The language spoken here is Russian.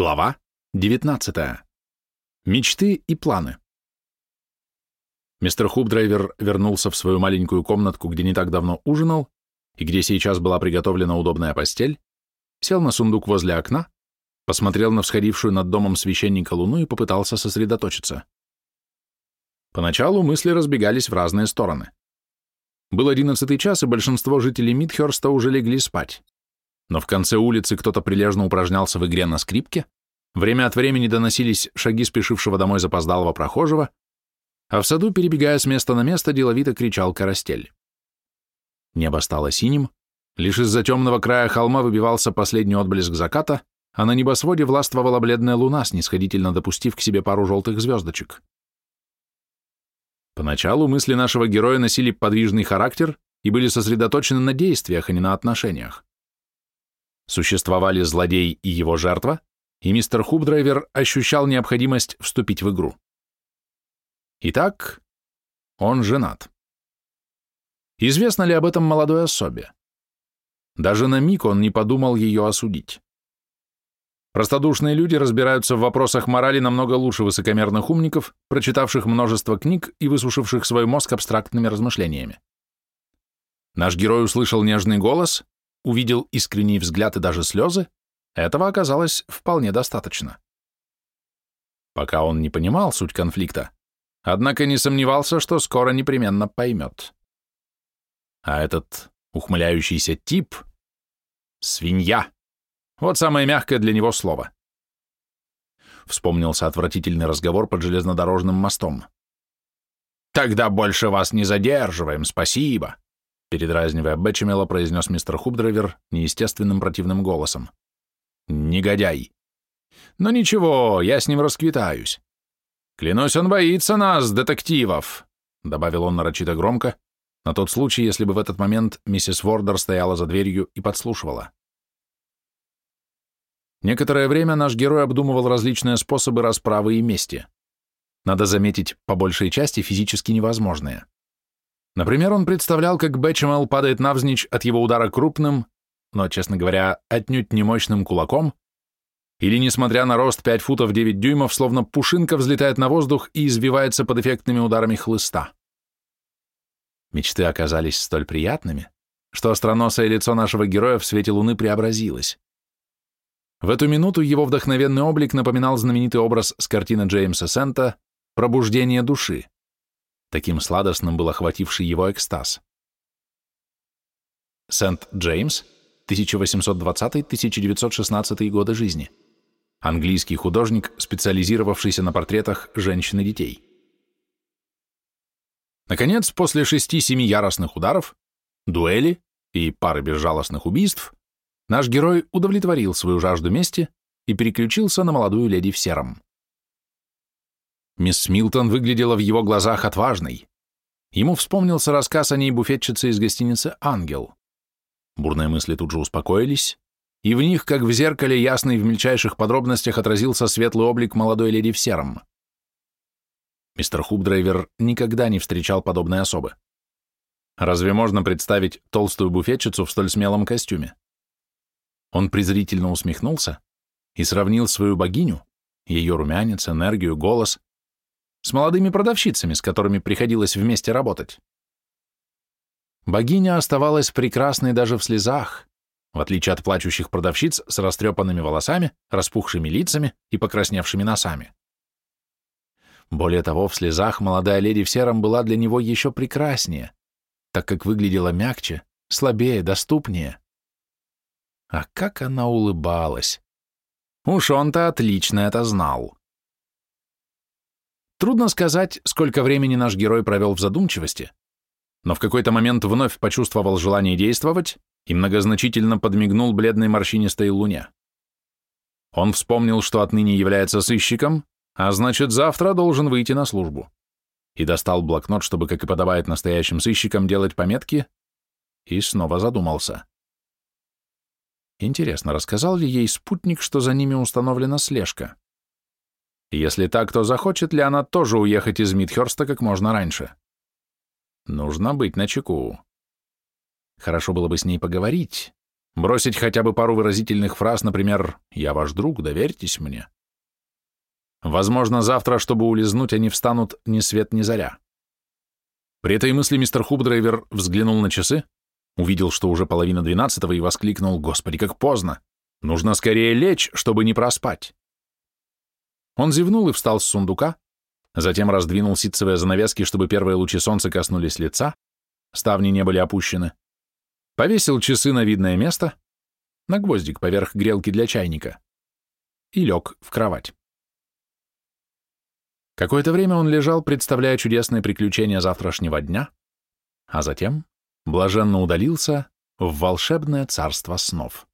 Глава 19. Мечты и планы. Мистер Хубдрайвер вернулся в свою маленькую комнатку, где не так давно ужинал, и где сейчас была приготовлена удобная постель, сел на сундук возле окна, посмотрел на всходившую над домом священника луну и попытался сосредоточиться. Поначалу мысли разбегались в разные стороны. Был одиннадцатый час, и большинство жителей Мидхерста уже легли спать но в конце улицы кто-то прилежно упражнялся в игре на скрипке, время от времени доносились шаги спешившего домой запоздалого прохожего, а в саду, перебегая с места на место, деловито кричал карастель. Небо стало синим, лишь из-за темного края холма выбивался последний отблеск заката, а на небосводе властвовала бледная луна, снисходительно допустив к себе пару желтых звездочек. Поначалу мысли нашего героя носили подвижный характер и были сосредоточены на действиях, а не на отношениях. Существовали злодей и его жертва, и мистер Хубдрайвер ощущал необходимость вступить в игру. Итак, он женат. Известно ли об этом молодой особе? Даже на миг он не подумал ее осудить. Простодушные люди разбираются в вопросах морали намного лучше высокомерных умников, прочитавших множество книг и высушивших свой мозг абстрактными размышлениями. Наш герой услышал нежный голос увидел искренний взгляд и даже слезы, этого оказалось вполне достаточно. Пока он не понимал суть конфликта, однако не сомневался, что скоро непременно поймет. А этот ухмыляющийся тип — свинья. Вот самое мягкое для него слово. Вспомнился отвратительный разговор под железнодорожным мостом. «Тогда больше вас не задерживаем, спасибо. Передразнивая Бэтчемела, произнес мистер Хубдрайвер неестественным противным голосом. «Негодяй! Но ничего, я с ним расквитаюсь. Клянусь, он боится нас, детективов!» Добавил он нарочито громко, на тот случай, если бы в этот момент миссис Вордер стояла за дверью и подслушивала. Некоторое время наш герой обдумывал различные способы расправы и мести. Надо заметить, по большей части физически невозможные. Например, он представлял, как Бэтчемел падает навзничь от его удара крупным, но, честно говоря, отнюдь не мощным кулаком, или, несмотря на рост 5 футов 9 дюймов, словно пушинка взлетает на воздух и извивается под эффектными ударами хлыста. Мечты оказались столь приятными, что остроносое лицо нашего героя в свете луны преобразилось. В эту минуту его вдохновенный облик напоминал знаменитый образ с картины Джеймса Сента «Пробуждение души». Таким сладостным был охвативший его экстаз. Сент-Джеймс, 1820-1916 годы жизни. Английский художник, специализировавшийся на портретах женщин и детей. Наконец, после шести-семи яростных ударов, дуэли и пары безжалостных убийств, наш герой удовлетворил свою жажду мести и переключился на молодую леди в сером. Мисс Милтон выглядела в его глазах отважной. Ему вспомнился рассказ о ней буфетчицы из гостиницы «Ангел». Бурные мысли тут же успокоились, и в них, как в зеркале, ясный в мельчайших подробностях отразился светлый облик молодой леди в сером. Мистер Хубдрайвер никогда не встречал подобной особы. Разве можно представить толстую буфетчицу в столь смелом костюме? Он презрительно усмехнулся и сравнил свою богиню, ее румянец, энергию, голос, с молодыми продавщицами, с которыми приходилось вместе работать. Богиня оставалась прекрасной даже в слезах, в отличие от плачущих продавщиц с растрепанными волосами, распухшими лицами и покрасневшими носами. Более того, в слезах молодая леди в сером была для него еще прекраснее, так как выглядела мягче, слабее, доступнее. А как она улыбалась! Уж он-то отлично это знал. Трудно сказать, сколько времени наш герой провел в задумчивости, но в какой-то момент вновь почувствовал желание действовать и многозначительно подмигнул бледной морщинистой луне. Он вспомнил, что отныне является сыщиком, а значит, завтра должен выйти на службу. И достал блокнот, чтобы, как и подобает настоящим сыщикам, делать пометки, и снова задумался. Интересно, рассказал ли ей спутник, что за ними установлена слежка? Если так, то захочет ли она тоже уехать из Мидхерста как можно раньше? Нужно быть начеку. Хорошо было бы с ней поговорить, Бросить хотя бы пару выразительных фраз, например «Я ваш друг, доверьтесь мне». Возможно, завтра, чтобы улизнуть, они встанут ни свет ни заря. При этой мысли мистер Хубдрайвер взглянул на часы, увидел, что уже половина двенадцатого, и воскликнул «Господи, как поздно! Нужно скорее лечь, чтобы не проспать!» Он зевнул и встал с сундука, затем раздвинул ситцевые занавески, чтобы первые лучи солнца коснулись лица, ставни не были опущены, повесил часы на видное место, на гвоздик поверх грелки для чайника, и лег в кровать. Какое-то время он лежал, представляя чудесные приключения завтрашнего дня, а затем блаженно удалился в волшебное царство снов.